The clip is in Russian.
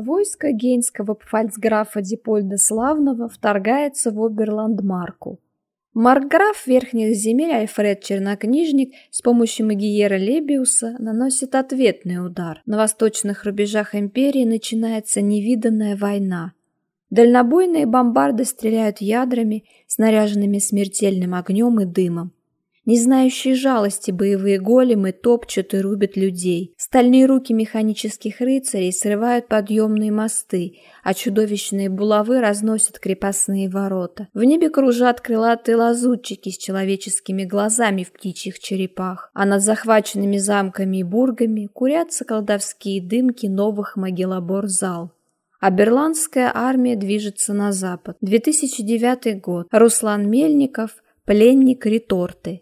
Войско гейнского пфальцграфа Дипольда Славного вторгается в Оберландмарку. Маркграф верхних земель Альфред Чернокнижник с помощью Магиера Лебиуса наносит ответный удар. На восточных рубежах империи начинается невиданная война. Дальнобойные бомбарды стреляют ядрами, снаряженными смертельным огнем и дымом. Не знающие жалости боевые големы топчут и рубят людей. Стальные руки механических рыцарей срывают подъемные мосты, а чудовищные булавы разносят крепостные ворота. В небе кружат крылатые лазутчики с человеческими глазами в птичьих черепах, а над захваченными замками и бургами курятся колдовские дымки новых могилобор-зал. А берландская армия движется на запад. 2009 год. Руслан Мельников, пленник реторты.